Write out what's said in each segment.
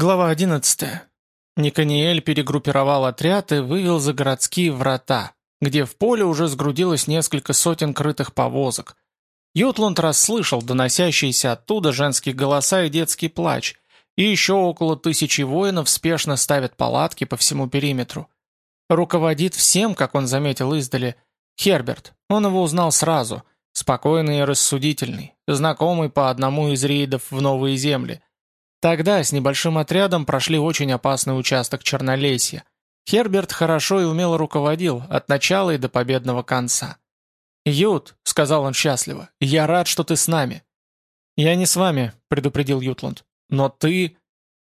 Глава 11. Никаниэль перегруппировал отряд и вывел за городские врата, где в поле уже сгрудилось несколько сотен крытых повозок. Ютланд расслышал доносящиеся оттуда женские голоса и детский плач, и еще около тысячи воинов спешно ставят палатки по всему периметру. Руководит всем, как он заметил издали, Херберт. Он его узнал сразу, спокойный и рассудительный, знакомый по одному из рейдов в Новые Земли – Тогда с небольшим отрядом прошли очень опасный участок Чернолесья. Херберт хорошо и умело руководил, от начала и до победного конца. «Ют», — сказал он счастливо, — «я рад, что ты с нами». «Я не с вами», — предупредил Ютланд. «Но ты...»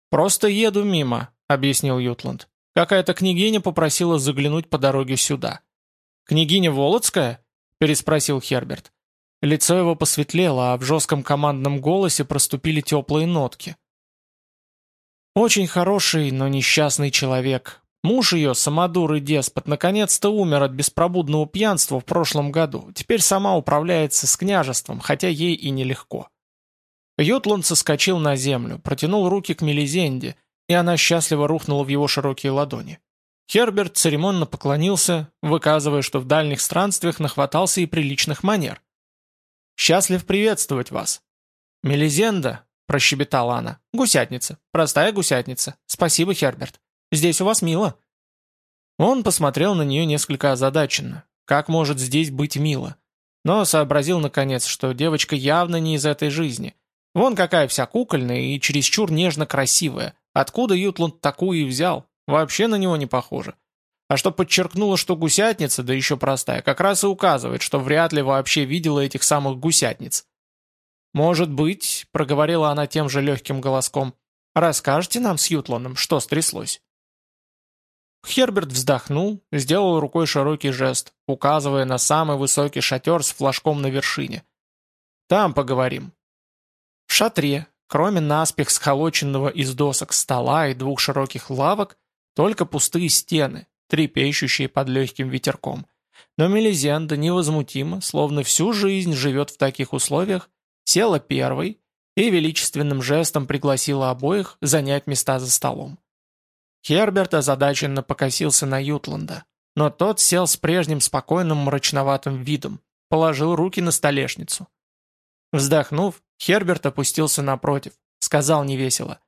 «Просто еду мимо», — объяснил Ютланд. «Какая-то княгиня попросила заглянуть по дороге сюда». «Княгиня Володская?» — переспросил Херберт. Лицо его посветлело, а в жестком командном голосе проступили теплые нотки. Очень хороший, но несчастный человек. Муж ее, самодур и деспот, наконец-то умер от беспробудного пьянства в прошлом году. Теперь сама управляется с княжеством, хотя ей и нелегко. Ютланд соскочил на землю, протянул руки к Мелизенде, и она счастливо рухнула в его широкие ладони. Херберт церемонно поклонился, выказывая, что в дальних странствиях нахватался и приличных манер. «Счастлив приветствовать вас!» Мелизенда, прощебетала она. «Гусятница. Простая гусятница. Спасибо, Херберт. Здесь у вас мило». Он посмотрел на нее несколько озадаченно. Как может здесь быть мило? Но сообразил, наконец, что девочка явно не из этой жизни. Вон какая вся кукольная и чересчур нежно красивая. Откуда Ютланд такую и взял? Вообще на него не похоже. А что подчеркнуло, что гусятница, да еще простая, как раз и указывает, что вряд ли вообще видела этих самых гусятниц. «Может быть», — проговорила она тем же легким голоском, «расскажете нам с Ютланом, что стряслось?» Херберт вздохнул, сделал рукой широкий жест, указывая на самый высокий шатер с флажком на вершине. «Там поговорим». В шатре, кроме наспех сколоченного из досок стола и двух широких лавок, только пустые стены, трепещущие под легким ветерком. Но Мелизенда невозмутимо, словно всю жизнь живет в таких условиях, села первой и величественным жестом пригласила обоих занять места за столом. Херберт озадаченно покосился на Ютланда, но тот сел с прежним спокойным мрачноватым видом, положил руки на столешницу. Вздохнув, Херберт опустился напротив, сказал невесело.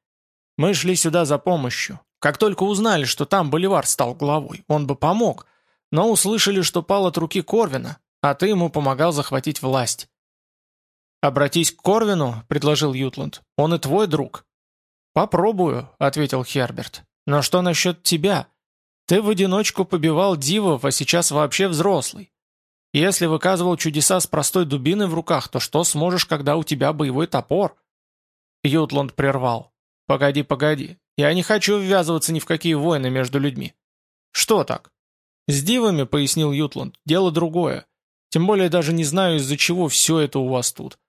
«Мы шли сюда за помощью. Как только узнали, что там Боливар стал главой, он бы помог, но услышали, что пал от руки Корвина, а ты ему помогал захватить власть. «Обратись к Корвину», — предложил Ютланд. «Он и твой друг». «Попробую», — ответил Херберт. «Но что насчет тебя? Ты в одиночку побивал дивов, а сейчас вообще взрослый. Если выказывал чудеса с простой дубиной в руках, то что сможешь, когда у тебя боевой топор?» Ютланд прервал. «Погоди, погоди. Я не хочу ввязываться ни в какие войны между людьми». «Что так?» «С дивами», — пояснил Ютланд, — «дело другое. Тем более даже не знаю, из-за чего все это у вас тут.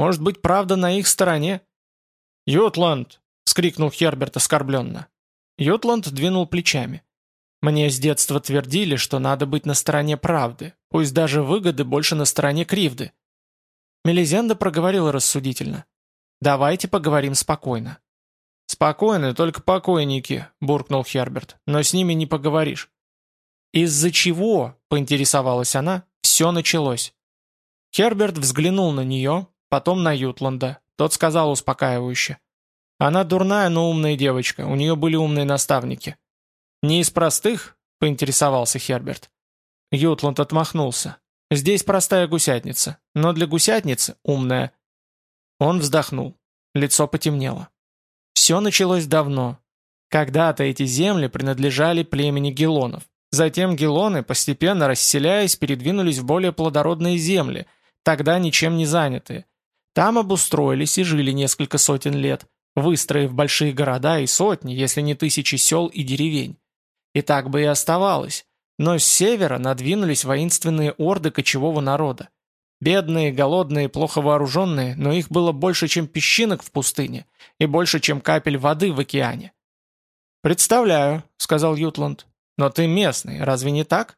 Может быть, правда на их стороне?» «Ютланд!» — вскрикнул Херберт оскорбленно. Ютланд двинул плечами. «Мне с детства твердили, что надо быть на стороне правды, пусть даже выгоды больше на стороне кривды». Мелизенда проговорила рассудительно. «Давайте поговорим спокойно». «Спокойно, только покойники», — буркнул Херберт, «но с ними не поговоришь». «Из-за чего?» — поинтересовалась она. «Все началось». Херберт взглянул на нее, потом на Ютланда. Тот сказал успокаивающе. «Она дурная, но умная девочка, у нее были умные наставники». «Не из простых?» — поинтересовался Херберт. Ютланд отмахнулся. «Здесь простая гусятница, но для гусятницы умная». Он вздохнул. Лицо потемнело. Все началось давно. Когда-то эти земли принадлежали племени гелонов. Затем гелоны, постепенно расселяясь, передвинулись в более плодородные земли, тогда ничем не занятые, там обустроились и жили несколько сотен лет, выстроив большие города и сотни, если не тысячи сел и деревень. И так бы и оставалось. Но с севера надвинулись воинственные орды кочевого народа. Бедные, голодные, плохо вооруженные, но их было больше, чем песчинок в пустыне, и больше, чем капель воды в океане. «Представляю», — сказал Ютланд. «Но ты местный, разве не так?»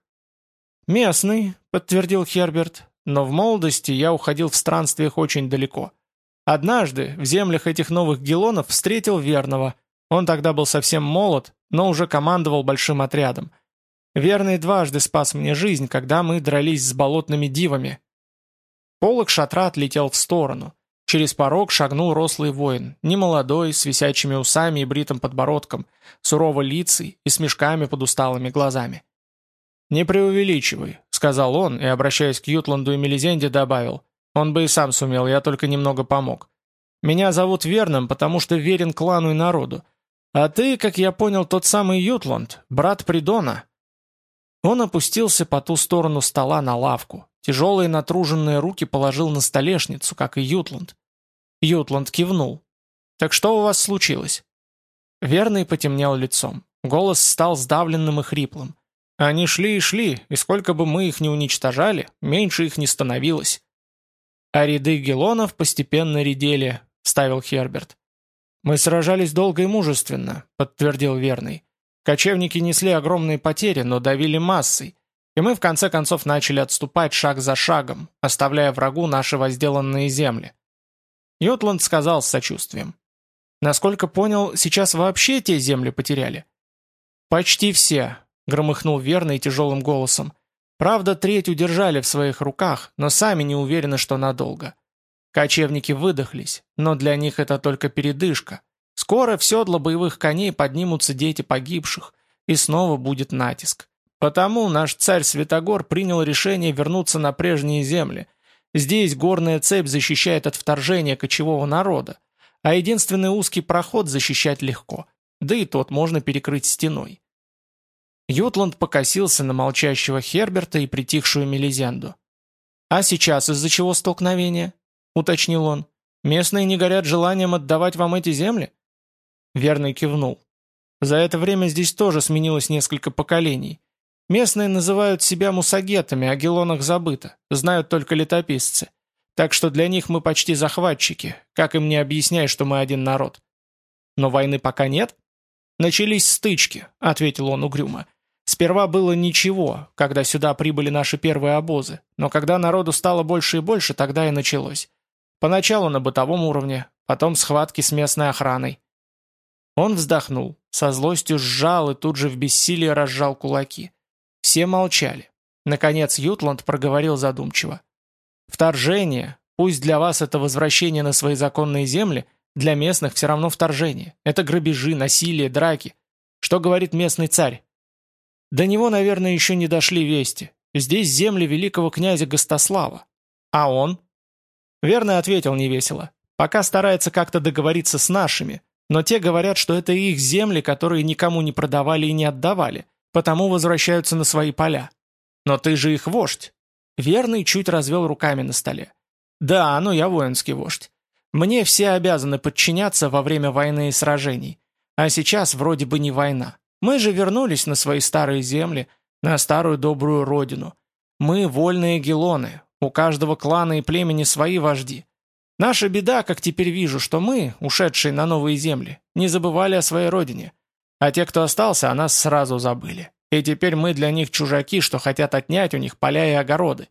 «Местный», — подтвердил Херберт но в молодости я уходил в странствиях очень далеко. Однажды в землях этих новых гелонов встретил верного. Он тогда был совсем молод, но уже командовал большим отрядом. Верный дважды спас мне жизнь, когда мы дрались с болотными дивами. Полок шатра отлетел в сторону. Через порог шагнул рослый воин, немолодой, с висячими усами и бритым подбородком, сурово лицей и с мешками под усталыми глазами. «Не преувеличивай», — сказал он, и, обращаясь к Ютланду и Мелизенде, добавил. «Он бы и сам сумел, я только немного помог. Меня зовут Верном, потому что верен клану и народу. А ты, как я понял, тот самый Ютланд, брат Придона». Он опустился по ту сторону стола на лавку. Тяжелые натруженные руки положил на столешницу, как и Ютланд. Ютланд кивнул. «Так что у вас случилось?» Верный потемнел лицом. Голос стал сдавленным и хриплым. Они шли и шли, и сколько бы мы их ни уничтожали, меньше их не становилось. А ряды гелонов постепенно редели, ставил Херберт. «Мы сражались долго и мужественно», — подтвердил Верный. «Кочевники несли огромные потери, но давили массой, и мы в конце концов начали отступать шаг за шагом, оставляя врагу наши возделанные земли». Ютланд сказал с сочувствием. «Насколько понял, сейчас вообще те земли потеряли?» «Почти все», — громыхнул верный тяжелым голосом. «Правда, треть удержали в своих руках, но сами не уверены, что надолго. Кочевники выдохлись, но для них это только передышка. Скоро в седло боевых коней поднимутся дети погибших, и снова будет натиск. Потому наш царь Святогор принял решение вернуться на прежние земли. Здесь горная цепь защищает от вторжения кочевого народа, а единственный узкий проход защищать легко, да и тот можно перекрыть стеной. Ютланд покосился на молчащего Херберта и притихшую Мелизенду. «А сейчас из-за чего столкновение?» — уточнил он. «Местные не горят желанием отдавать вам эти земли?» Верный кивнул. «За это время здесь тоже сменилось несколько поколений. Местные называют себя мусагетами, о гелонах забыто, знают только летописцы. Так что для них мы почти захватчики, как им не объясняй, что мы один народ. Но войны пока нет?» «Начались стычки», — ответил он угрюмо. «Сперва было ничего, когда сюда прибыли наши первые обозы, но когда народу стало больше и больше, тогда и началось. Поначалу на бытовом уровне, потом схватки с местной охраной». Он вздохнул, со злостью сжал и тут же в бессилии разжал кулаки. Все молчали. Наконец Ютланд проговорил задумчиво. «Вторжение, пусть для вас это возвращение на свои законные земли, для местных все равно вторжение. Это грабежи, насилие, драки. Что говорит местный царь? До него, наверное, еще не дошли вести. Здесь земли великого князя Гостослава. А он? Верно ответил невесело. Пока старается как-то договориться с нашими, но те говорят, что это их земли, которые никому не продавали и не отдавали, потому возвращаются на свои поля. Но ты же их вождь. Верный чуть развел руками на столе. Да, но я воинский вождь. Мне все обязаны подчиняться во время войны и сражений. А сейчас вроде бы не война. Мы же вернулись на свои старые земли, на старую добрую родину. Мы вольные гелоны, у каждого клана и племени свои вожди. Наша беда, как теперь вижу, что мы, ушедшие на новые земли, не забывали о своей родине. А те, кто остался, о нас сразу забыли. И теперь мы для них чужаки, что хотят отнять у них поля и огороды.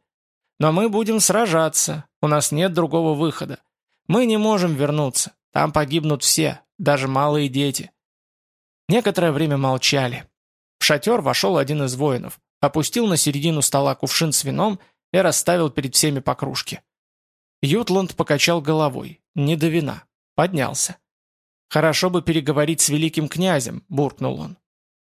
Но мы будем сражаться, у нас нет другого выхода. Мы не можем вернуться. Там погибнут все, даже малые дети». Некоторое время молчали. В шатер вошел один из воинов, опустил на середину стола кувшин с вином и расставил перед всеми по кружке. Ютланд покачал головой. Не до вина. Поднялся. «Хорошо бы переговорить с великим князем», — буркнул он.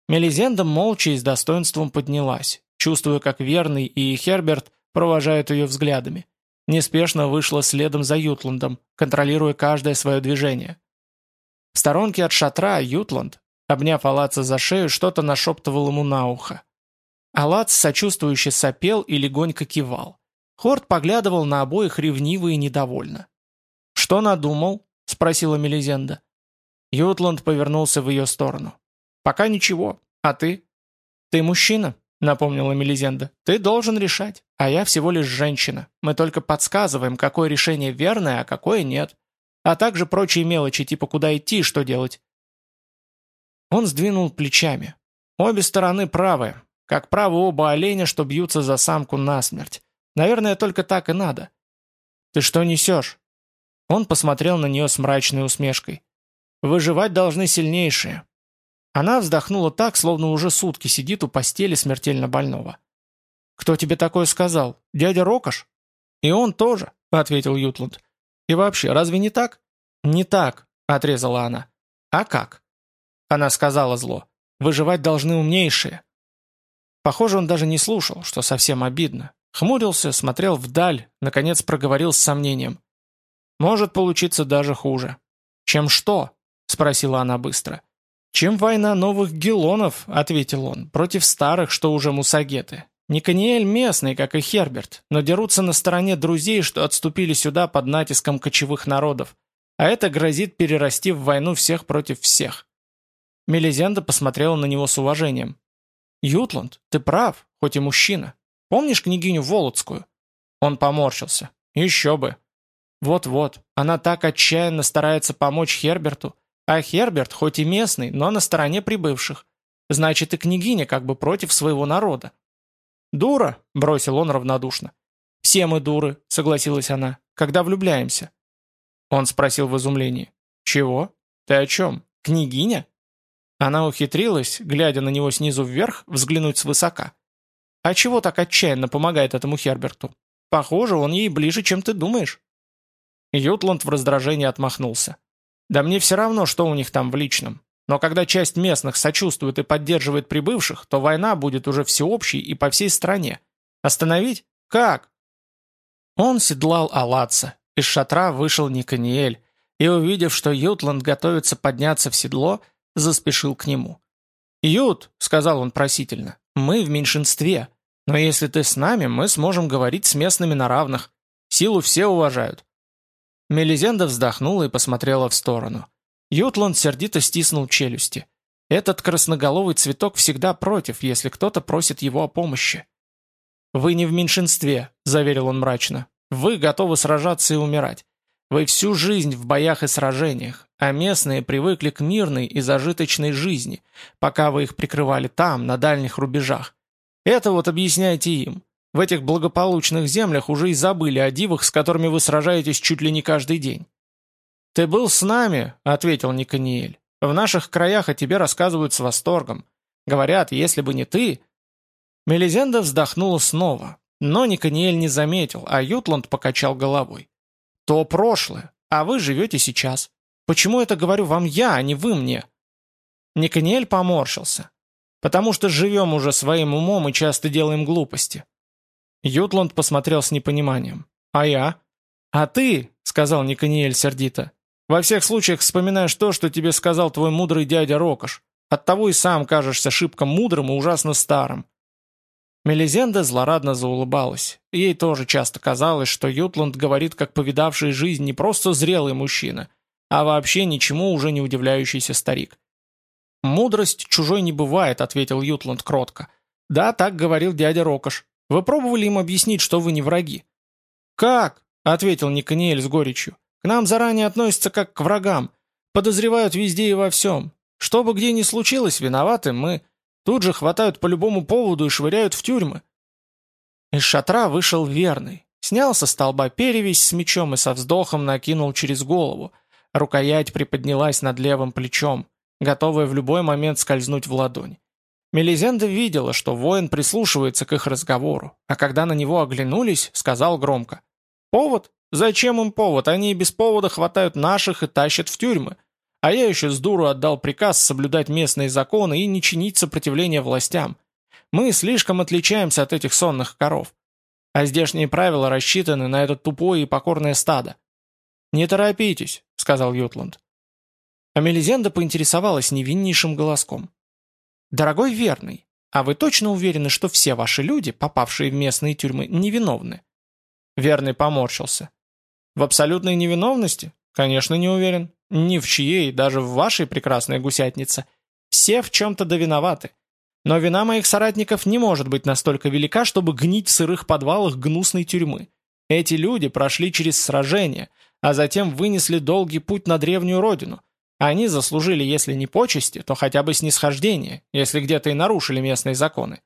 Мелизенда молча и с достоинством поднялась, чувствуя, как Верный и Херберт провожают ее взглядами неспешно вышла следом за Ютландом, контролируя каждое свое движение. В сторонке от шатра Ютланд, обняв Алаца за шею, что-то нашептывал ему на ухо. Алац сочувствующе сопел и легонько кивал. Хорт поглядывал на обоих ревниво и недовольно. «Что надумал?» — спросила Мелизенда. Ютланд повернулся в ее сторону. «Пока ничего. А ты?» «Ты мужчина?» напомнила Мелизенда. «Ты должен решать, а я всего лишь женщина. Мы только подсказываем, какое решение верное, а какое нет. А также прочие мелочи, типа куда идти и что делать». Он сдвинул плечами. Обе стороны правы. Как правы оба оленя, что бьются за самку насмерть. Наверное, только так и надо. «Ты что несешь?» Он посмотрел на нее с мрачной усмешкой. Выживать должны сильнейшие. Она вздохнула так, словно уже сутки сидит у постели смертельно больного. «Кто тебе такое сказал? Дядя Рокош?» «И он тоже», — ответил Ютланд. «И вообще, разве не так?» «Не так», — отрезала она. «А как?» Она сказала зло. «Выживать должны умнейшие». Похоже, он даже не слушал, что совсем обидно. Хмурился, смотрел вдаль, наконец проговорил с сомнением. «Может получиться даже хуже». «Чем что?» — спросила она быстро. «Чем война новых гелонов?» — ответил он, «против старых, что уже мусагеты. Никаниэль местный, как и Херберт, но дерутся на стороне друзей, что отступили сюда под натиском кочевых народов. А это грозит перерасти в войну всех против всех». Мелизенда посмотрела на него с уважением. «Ютланд, ты прав, хоть и мужчина. Помнишь княгиню Володскую?» Он поморщился. «Еще бы. Вот-вот, она так отчаянно старается помочь Херберту, а Херберт хоть и местный, но на стороне прибывших. Значит, и княгиня как бы против своего народа». «Дура», — бросил он равнодушно. «Все мы дуры», — согласилась она, — «когда влюбляемся». Он спросил в изумлении. «Чего? Ты о чем? Княгиня?» Она ухитрилась, глядя на него снизу вверх, взглянуть свысока. «А чего так отчаянно помогает этому Херберту? Похоже, он ей ближе, чем ты думаешь». Ютланд в раздражении отмахнулся. «Да мне все равно, что у них там в личном. Но когда часть местных сочувствует и поддерживает прибывших, то война будет уже всеобщей и по всей стране. Остановить? Как?» Он седлал Алатса. Из шатра вышел Никаниэль, и, увидев, что Ютланд готовится подняться в седло, заспешил к нему. «Ют», — сказал он просительно, — «мы в меньшинстве, но если ты с нами, мы сможем говорить с местными на равных. Силу все уважают». Мелизенда вздохнула и посмотрела в сторону. Ютланд сердито стиснул челюсти. Этот красноголовый цветок всегда против, если кто-то просит его о помощи. «Вы не в меньшинстве», — заверил он мрачно. «Вы готовы сражаться и умирать. Вы всю жизнь в боях и сражениях, а местные привыкли к мирной и зажиточной жизни, пока вы их прикрывали там, на дальних рубежах. Это вот объясняйте им. В этих благополучных землях уже и забыли о дивах, с которыми вы сражаетесь чуть ли не каждый день. «Ты был с нами», — ответил Никаниэль. «В наших краях о тебе рассказывают с восторгом. Говорят, если бы не ты...» Мелизенда вздохнула снова, но Никаниэль не заметил, а Ютланд покачал головой. То прошлое, а вы живете сейчас. Почему это говорю вам я, а не вы мне?» Никаниэль поморщился. «Потому что живем уже своим умом и часто делаем глупости». Ютланд посмотрел с непониманием. «А я?» «А ты», — сказал Никаниэль сердито, «во всех случаях вспоминаешь то, что тебе сказал твой мудрый дядя Рокош. Оттого и сам кажешься шибко мудрым и ужасно старым. Мелизенда злорадно заулыбалась. Ей тоже часто казалось, что Ютланд говорит как повидавший жизнь не просто зрелый мужчина, а вообще ничему уже не удивляющийся старик. «Мудрость чужой не бывает», — ответил Ютланд кротко. «Да, так говорил дядя Рокош. Вы пробовали им объяснить, что вы не враги?» «Как?» — ответил Никаниэль с горечью. «К нам заранее относятся как к врагам. Подозревают везде и во всем. Что бы где ни случилось, виноваты мы. Тут же хватают по любому поводу и швыряют в тюрьмы. Из шатра вышел верный. Снял со столба перевязь с мечом и со вздохом накинул через голову. Рукоять приподнялась над левым плечом, готовая в любой момент скользнуть в ладонь. Мелизенда видела, что воин прислушивается к их разговору, а когда на него оглянулись, сказал громко. «Повод? Зачем им повод? Они и без повода хватают наших и тащат в тюрьмы. А я еще с дуру отдал приказ соблюдать местные законы и не чинить сопротивление властям. Мы слишком отличаемся от этих сонных коров. А здешние правила рассчитаны на это тупое и покорное стадо. «Не торопитесь», — сказал Ютланд. А Мелизенда поинтересовалась невиннейшим голоском. «Дорогой верный, а вы точно уверены, что все ваши люди, попавшие в местные тюрьмы, невиновны?» Верный поморщился. «В абсолютной невиновности? Конечно, не уверен. Ни в чьей, даже в вашей прекрасной гусятнице. Все в чем-то довиноваты. Но вина моих соратников не может быть настолько велика, чтобы гнить в сырых подвалах гнусной тюрьмы. Эти люди прошли через сражение, а затем вынесли долгий путь на древнюю родину. Они заслужили, если не почести, то хотя бы снисхождение, если где-то и нарушили местные законы.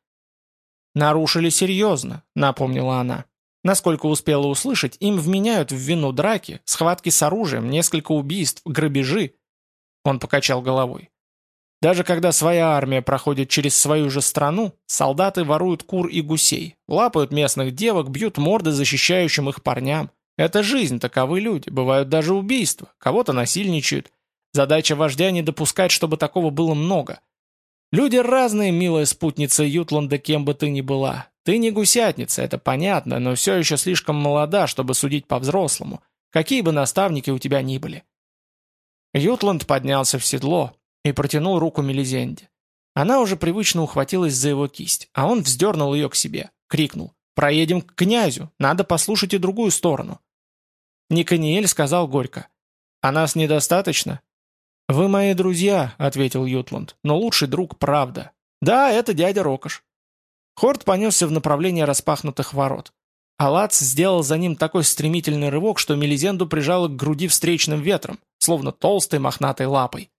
«Нарушили серьезно», — напомнила она. Насколько успела услышать, им вменяют в вину драки, схватки с оружием, несколько убийств, грабежи. Он покачал головой. Даже когда своя армия проходит через свою же страну, солдаты воруют кур и гусей, лапают местных девок, бьют морды защищающим их парням. Это жизнь, таковы люди, бывают даже убийства, кого-то насильничают. Задача вождя не допускать, чтобы такого было много. Люди разные, милая спутница Ютланда, кем бы ты ни была. Ты не гусятница, это понятно, но все еще слишком молода, чтобы судить по-взрослому, какие бы наставники у тебя ни были. Ютланд поднялся в седло, и протянул руку Мелизенде. Она уже привычно ухватилась за его кисть, а он вздернул ее к себе, крикнул «Проедем к князю, надо послушать и другую сторону». Никаниэль сказал горько «А нас недостаточно?» «Вы мои друзья», — ответил Ютланд, — «но лучший друг правда. Да, это дядя Рокош». Хорд понесся в направлении распахнутых ворот. Алац сделал за ним такой стремительный рывок, что Мелизенду прижало к груди встречным ветром, словно толстой мохнатой лапой.